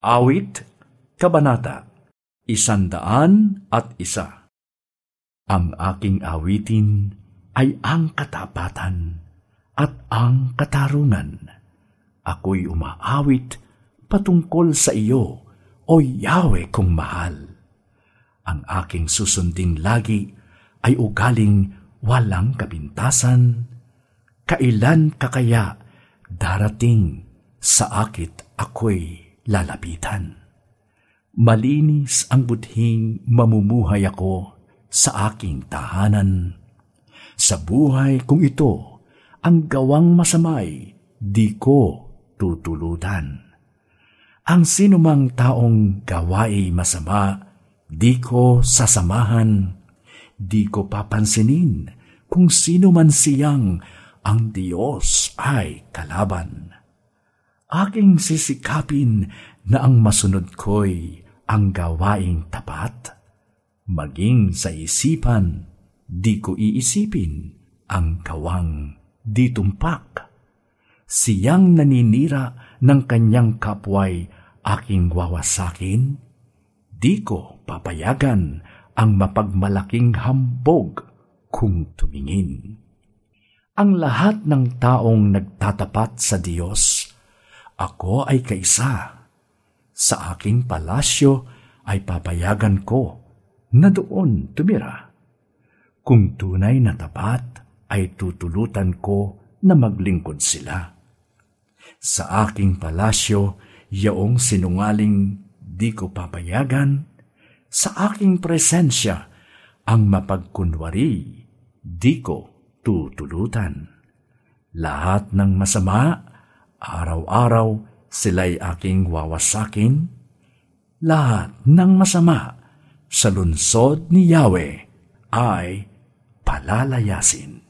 Awit, Kabanata, Isandaan at Isa Ang aking awitin ay ang katapatan at ang katarungan. Ako'y umaawit patungkol sa iyo, o Yahweh kong mahal. Ang aking susundin lagi ay ugaling walang kapintasan. Kailan ka kaya darating sa akit ako'y lalapitan. Malinis ang buthing mamumuhay ako sa aking tahanan. Sa buhay kong ito, ang gawang masamay, di ko tutulutan. Ang sinumang taong gawai masama, di ko sasamahan, di ko papansinin kung sino man siyang ang Diyos ay kalaban aking sisikapin na ang masunod ko'y ang gawaing tapat. Maging sa isipan, di ko iisipin ang kawang di tumpak. Siyang naninira ng kanyang kapway aking wawasakin, di ko papayagan ang mapagmalaking hambog kung tumingin. Ang lahat ng taong nagtatapat sa Diyos ako ay kaisa. Sa aking palasyo ay papayagan ko na doon tumira. Kung tunay na tapat ay tutulutan ko na maglingkod sila. Sa aking palasyo, yaong sinungaling di ko papayagan, sa aking presensya ang mapagkunwari di ko tutulutan. Lahat ng masama Araw-araw sila'y aking wawasakin. Lahat ng masama sa lunsod ni Yahweh ay palalayasin.